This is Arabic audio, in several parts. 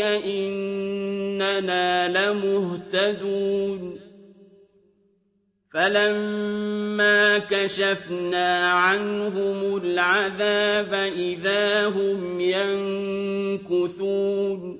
إننا لمهتدون. فَلَمَّا كَشَفْنَا عَنْهُمُ الْعَذَابَ إِذَا هُمْ يَنكُثُونَ.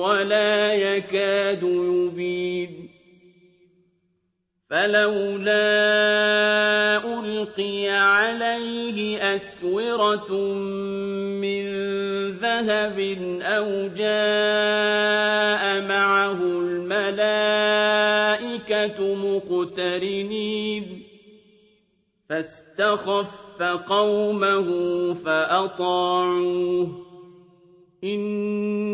وَلَا يَكَادُ يُبِينُ. فَلَوْلَا أُلْقِيَ عَلَيْهِ أَسْوِرَةٌ مِّن ذَهَبٍ أَوْ جَاءَ مَعَهُ الْمَلَائِكَةُ مُقْتَرِنِينَ. فاستخف قومه فأطاعوه.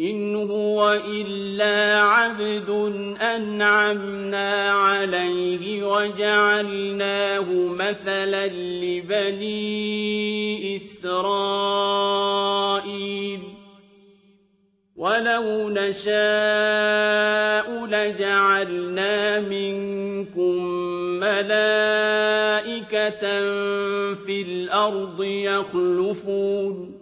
إِنْ هُوَ إِلَّا عَبْدٌ أَنْعَمْنَا عَلَيْهِ وَجَعَلْنَاهُ مَثَلًا لِّبَنِي إِسْرَائِيلَ وَلَوْ نَشَاءُ لَجَعَلْنَا مِنكُم مَّلَائِكَةً فِي الْأَرْضِ يَخْلُفُونَ